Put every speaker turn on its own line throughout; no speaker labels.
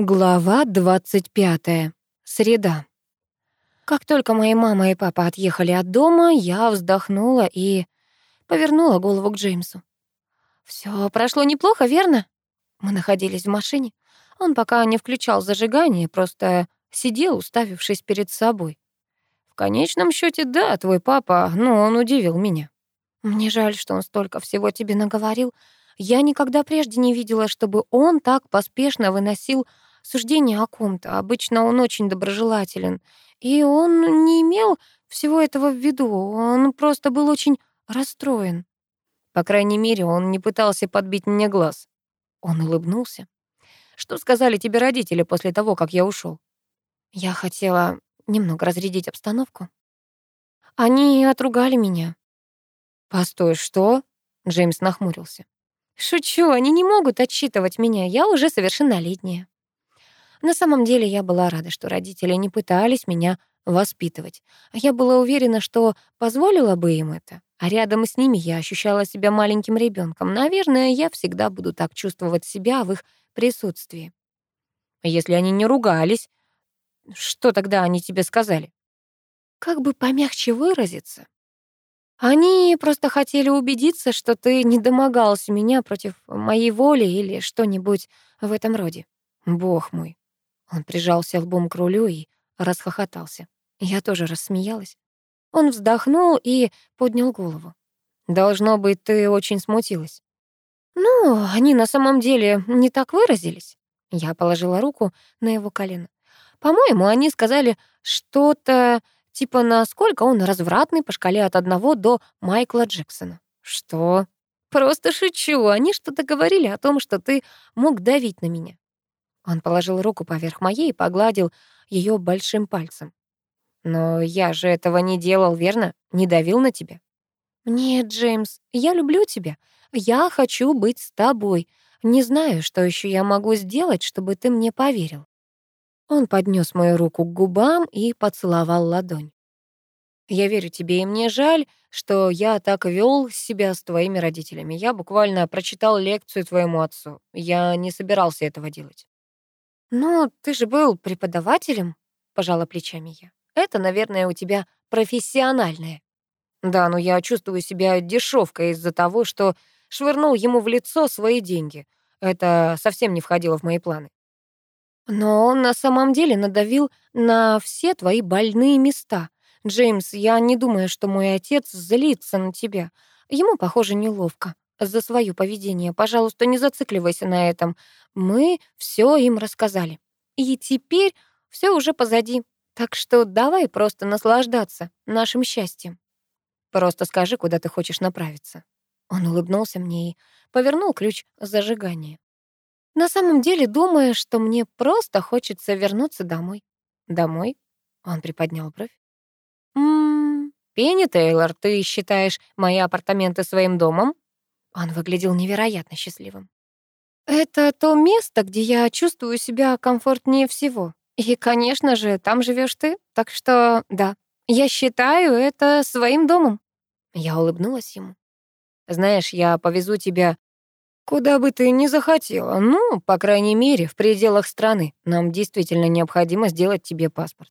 Глава 25. Среда. Как только мои мама и папа отъехали от дома, я вздохнула и повернула голову к Джеймсу. Все прошло неплохо, верно? Мы находились в машине. Он пока не включал зажигание, просто сидел, уставившись перед собой. В конечном счете, да, твой папа, но он удивил меня. Мне жаль, что он столько всего тебе наговорил. Я никогда прежде не видела, чтобы он так поспешно выносил суждение о ком-то. Обычно он очень доброжелателен. И он не имел всего этого в виду. Он просто был очень расстроен. По крайней мере, он не пытался подбить мне глаз. Он улыбнулся. «Что сказали тебе родители после того, как я ушел? Я хотела немного разрядить обстановку. Они отругали меня. «Постой, что?» Джеймс нахмурился. «Шучу, они не могут отчитывать меня, я уже совершеннолетняя». На самом деле я была рада, что родители не пытались меня воспитывать. Я была уверена, что позволила бы им это. А рядом с ними я ощущала себя маленьким ребенком. Наверное, я всегда буду так чувствовать себя в их присутствии. Если они не ругались, что тогда они тебе сказали? Как бы помягче выразиться? Они просто хотели убедиться, что ты не домогался меня против моей воли или что-нибудь в этом роде. Бог мой, он прижался лбом к рулю и расхохотался. Я тоже рассмеялась. Он вздохнул и поднял голову. «Должно быть, ты очень смутилась». «Ну, они на самом деле не так выразились». Я положила руку на его колено. «По-моему, они сказали что-то типа насколько он развратный по шкале от одного до Майкла Джексона». «Что?» «Просто шучу. Они что-то говорили о том, что ты мог давить на меня. Он положил руку поверх моей и погладил ее большим пальцем. «Но я же этого не делал, верно? Не давил на тебя?» «Нет, Джеймс, я люблю тебя. Я хочу быть с тобой. Не знаю, что еще я могу сделать, чтобы ты мне поверил». Он поднес мою руку к губам и поцеловал ладонь. «Я верю тебе, и мне жаль, что я так вел себя с твоими родителями. Я буквально прочитал лекцию твоему отцу. Я не собирался этого делать». «Ну, ты же был преподавателем», — пожала плечами я. «Это, наверное, у тебя профессиональное». «Да, но я чувствую себя дешевкой из-за того, что швырнул ему в лицо свои деньги. Это совсем не входило в мои планы». «Но он на самом деле надавил на все твои больные места. Джеймс, я не думаю, что мой отец злится на тебя. Ему, похоже, неловко за свое поведение. Пожалуйста, не зацикливайся на этом. Мы все им рассказали. И теперь все уже позади. Так что давай просто наслаждаться нашим счастьем. Просто скажи, куда ты хочешь направиться. Он улыбнулся мне и повернул ключ зажигания. На самом деле, думая, что мне просто хочется вернуться домой. Домой? Он приподнял бровь. «Ммм, Пенни Тейлор, ты считаешь мои апартаменты своим домом?» Он выглядел невероятно счастливым. «Это то место, где я чувствую себя комфортнее всего. И, конечно же, там живешь ты, так что да, я считаю это своим домом». Я улыбнулась ему. «Знаешь, я повезу тебя куда бы ты ни захотела, ну, по крайней мере, в пределах страны. Нам действительно необходимо сделать тебе паспорт».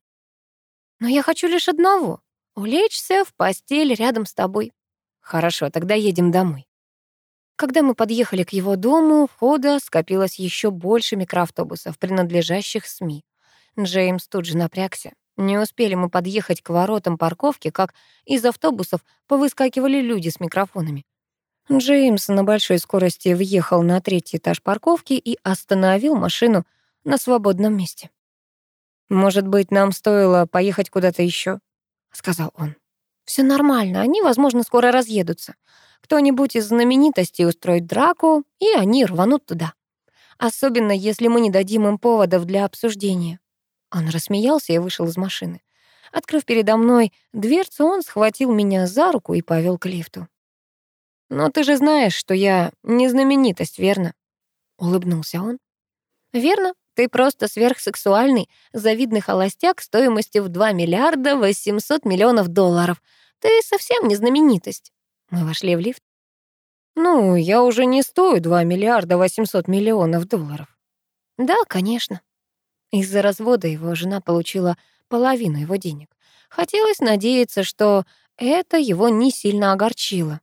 «Но я хочу лишь одного — улечься в постель рядом с тобой». «Хорошо, тогда едем домой». Когда мы подъехали к его дому, входа скопилось еще больше микроавтобусов, принадлежащих СМИ. Джеймс тут же напрягся. Не успели мы подъехать к воротам парковки, как из автобусов повыскакивали люди с микрофонами. Джеймс на большой скорости въехал на третий этаж парковки и остановил машину на свободном месте. «Может быть, нам стоило поехать куда-то еще? сказал он. Все нормально, они, возможно, скоро разъедутся. Кто-нибудь из знаменитостей устроит драку, и они рванут туда. Особенно, если мы не дадим им поводов для обсуждения. Он рассмеялся и вышел из машины. Открыв передо мной дверцу, он схватил меня за руку и повел к лифту. «Но ты же знаешь, что я не знаменитость, верно?» — улыбнулся он. «Верно, ты просто сверхсексуальный, завидный холостяк стоимостью в 2 миллиарда 800 миллионов долларов. Ты совсем не знаменитость». Мы вошли в лифт. «Ну, я уже не стою 2 миллиарда 800 миллионов долларов». «Да, конечно». Из-за развода его жена получила половину его денег. Хотелось надеяться, что это его не сильно огорчило.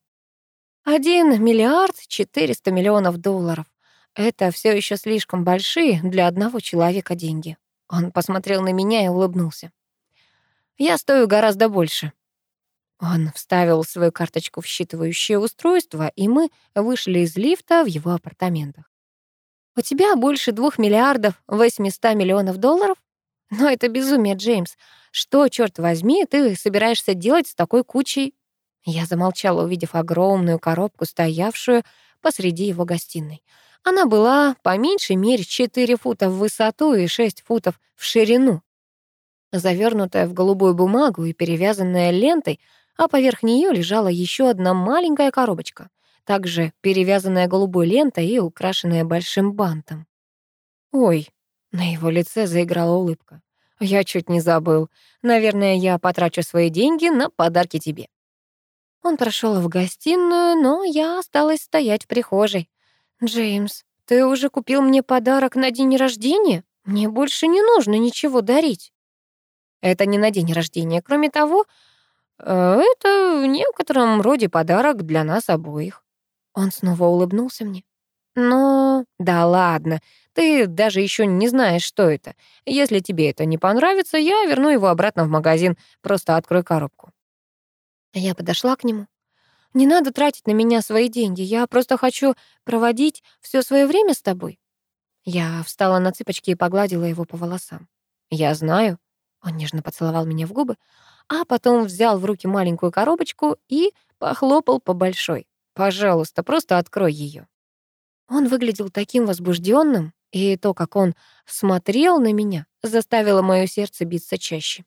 Один миллиард четыреста миллионов долларов. Это все еще слишком большие для одного человека деньги. Он посмотрел на меня и улыбнулся. Я стою гораздо больше. Он вставил свою карточку в считывающее устройство, и мы вышли из лифта в его апартаментах. «У тебя больше двух миллиардов восьмиста миллионов долларов? Но это безумие, Джеймс. Что, черт возьми, ты собираешься делать с такой кучей?» Я замолчала, увидев огромную коробку, стоявшую посреди его гостиной. Она была по меньшей мере 4 фута в высоту и 6 футов в ширину. Завернутая в голубую бумагу и перевязанная лентой, а поверх нее лежала еще одна маленькая коробочка, также перевязанная голубой лентой и украшенная большим бантом. «Ой», — на его лице заиграла улыбка. «Я чуть не забыл. Наверное, я потрачу свои деньги на подарки тебе». Он прошел в гостиную, но я осталась стоять в прихожей. «Джеймс, ты уже купил мне подарок на день рождения? Мне больше не нужно ничего дарить». «Это не на день рождения. Кроме того, это в некотором роде подарок для нас обоих». Он снова улыбнулся мне. «Но... Да ладно, ты даже еще не знаешь, что это. Если тебе это не понравится, я верну его обратно в магазин. Просто открой коробку». Я подошла к нему. Не надо тратить на меня свои деньги. Я просто хочу проводить все свое время с тобой. Я встала на цыпочки и погладила его по волосам. Я знаю. Он нежно поцеловал меня в губы, а потом взял в руки маленькую коробочку и похлопал по большой. Пожалуйста, просто открой ее. Он выглядел таким возбужденным, и то, как он смотрел на меня, заставило мое сердце биться чаще.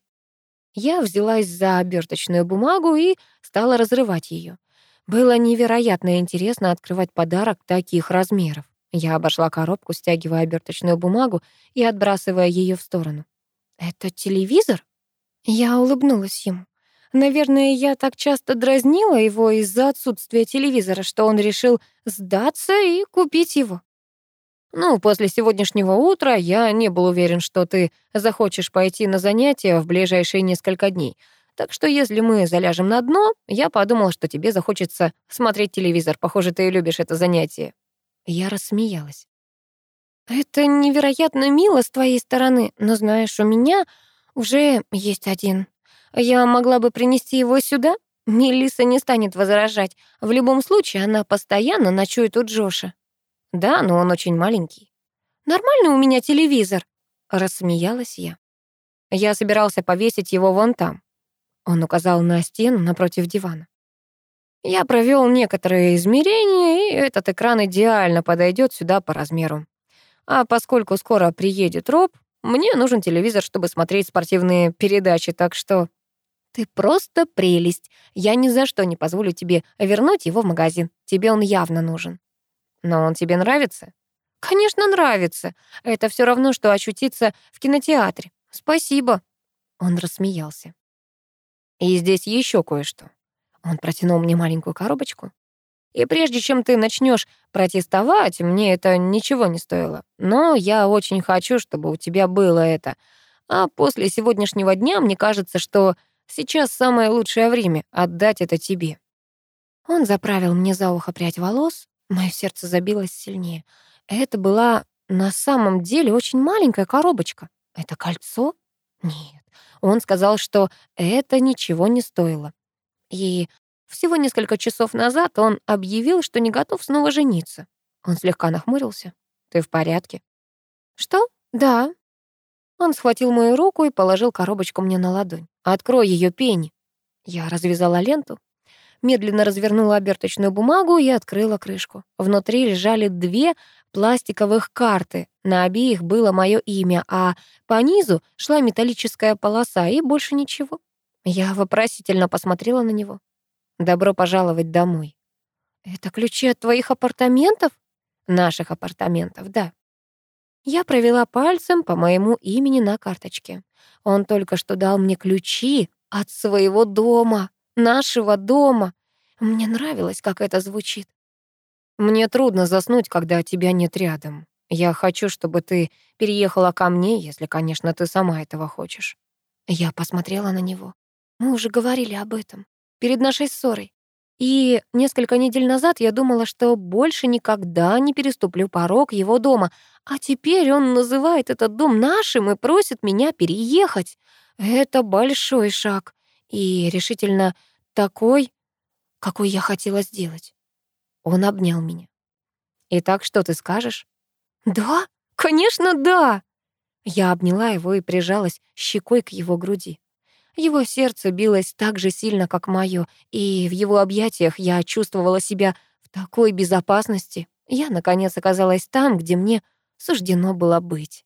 Я взялась за оберточную бумагу и стала разрывать ее. Было невероятно интересно открывать подарок таких размеров. Я обошла коробку, стягивая оберточную бумагу и отбрасывая ее в сторону. «Это телевизор?» Я улыбнулась ему. Наверное, я так часто дразнила его из-за отсутствия телевизора, что он решил сдаться и купить его. «Ну, после сегодняшнего утра я не был уверен, что ты захочешь пойти на занятия в ближайшие несколько дней. Так что если мы заляжем на дно, я подумал, что тебе захочется смотреть телевизор. Похоже, ты любишь это занятие». Я рассмеялась. «Это невероятно мило с твоей стороны, но знаешь, у меня уже есть один. Я могла бы принести его сюда? Мелисса не станет возражать. В любом случае, она постоянно ночует у Джоша». «Да, но он очень маленький». «Нормально у меня телевизор?» — рассмеялась я. Я собирался повесить его вон там. Он указал на стену напротив дивана. Я провел некоторые измерения, и этот экран идеально подойдет сюда по размеру. А поскольку скоро приедет Роб, мне нужен телевизор, чтобы смотреть спортивные передачи, так что... Ты просто прелесть. Я ни за что не позволю тебе вернуть его в магазин. Тебе он явно нужен. Но он тебе нравится? Конечно, нравится. Это все равно, что очутиться в кинотеатре. Спасибо. Он рассмеялся. И здесь еще кое-что. Он протянул мне маленькую коробочку. И прежде чем ты начнешь протестовать, мне это ничего не стоило. Но я очень хочу, чтобы у тебя было это. А после сегодняшнего дня мне кажется, что сейчас самое лучшее время отдать это тебе. Он заправил мне за ухо прядь волос, мое сердце забилось сильнее. Это была на самом деле очень маленькая коробочка. Это кольцо? Нет, он сказал, что это ничего не стоило. И всего несколько часов назад он объявил, что не готов снова жениться. Он слегка нахмурился. «Ты в порядке?» «Что? Да». Он схватил мою руку и положил коробочку мне на ладонь. «Открой ее, Пенни». Я развязала ленту, медленно развернула оберточную бумагу и открыла крышку. Внутри лежали две пластиковых карты. На обеих было мое имя, а по низу шла металлическая полоса и больше ничего. Я вопросительно посмотрела на него. «Добро пожаловать домой». «Это ключи от твоих апартаментов?» «Наших апартаментов, да». Я провела пальцем по моему имени на карточке. Он только что дал мне ключи от своего дома, нашего дома. Мне нравилось, как это звучит. Мне трудно заснуть, когда тебя нет рядом. Я хочу, чтобы ты переехала ко мне, если, конечно, ты сама этого хочешь». Я посмотрела на него. Мы уже говорили об этом. Перед нашей ссорой. И несколько недель назад я думала, что больше никогда не переступлю порог его дома, а теперь он называет этот дом нашим и просит меня переехать. Это большой шаг и решительно такой, какой я хотела сделать. Он обнял меня. «Итак, что ты скажешь?» «Да, конечно, да!» Я обняла его и прижалась щекой к его груди. Его сердце билось так же сильно, как моё, и в его объятиях я чувствовала себя в такой безопасности. Я, наконец, оказалась там, где мне суждено было быть.